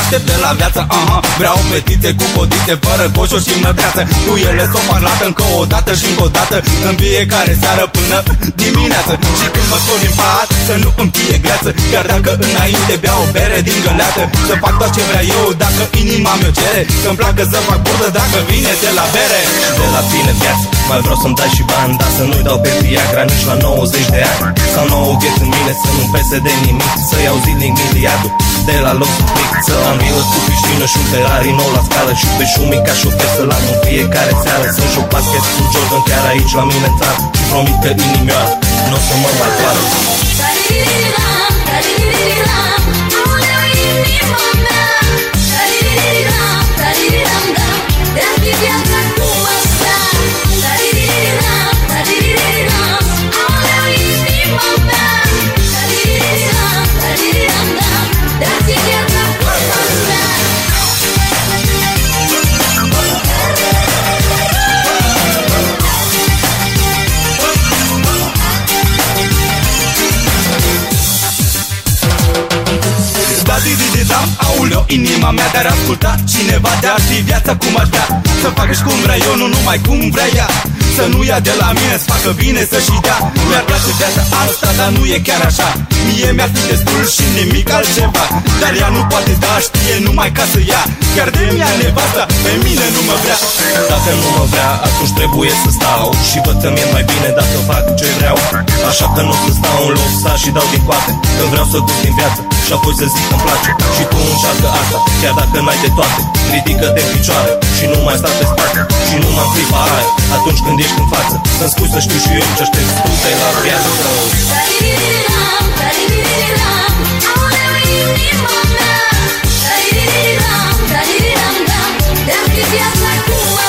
aștept de la viață aha. Vreau fetițe cu codite, fără coșuri și mădreață Cu ele s-o parlată încă o dată și încă o dată În fiecare seară până dimineață. Și când mă scol din pat, să nu îmi fie greață. Chiar dacă înainte beau o bere din găleată Să fac tot ce vrea eu dacă inima mi-o cere. Să-mi placă să fac burtă dacă vine de la bere. De la tine viață mai vreau să-mi dai și bani Dar să nu-i dau pe Viagra nici la 90 de ani. Sau nouă vieți în mine să nu-mi pese de nimic Să iau zilnic miliardul de la loc să plic Să am milă cu piscină și un Ferrari nou la scală Și pe șumi ca șofer să-l am în fiecare seară. Să-mi joc basket cu Jordan chiar aici la mine în țară. Și promit că inimioară nu o să mă mai doară dam Auleo, inima mea de-ar asculta Cineva de-ar fi viața cum aș vrea. Să facă și cum vrea eu, nu numai cum vrea ea. Să nu ia de la mine, să facă bine, să-și dea. Mi-ar place viața asta, dar nu e chiar așa. Mie mi-ar fi destul și nimic altceva. Dar ea nu poate da, știe numai ca să ia. Chiar de mi-a nevasta, pe mine nu mă vrea. Dacă nu mă vrea, atunci trebuie să stau. Și văd că mi-e mai bine dacă fac ce vreau. Așa că nu să stau în loc, sta și dau din coate Că vreau să gust din viață și apoi să zic că-mi place. Și tu încearcă asta, chiar dacă n-ai de toate. Ridică-te în picioare și nu mai sta pe spate. Și nu mă clipa aia, atunci când ești în față Să-mi spui să știu și eu ce aștept. Tu de la viață Viața cum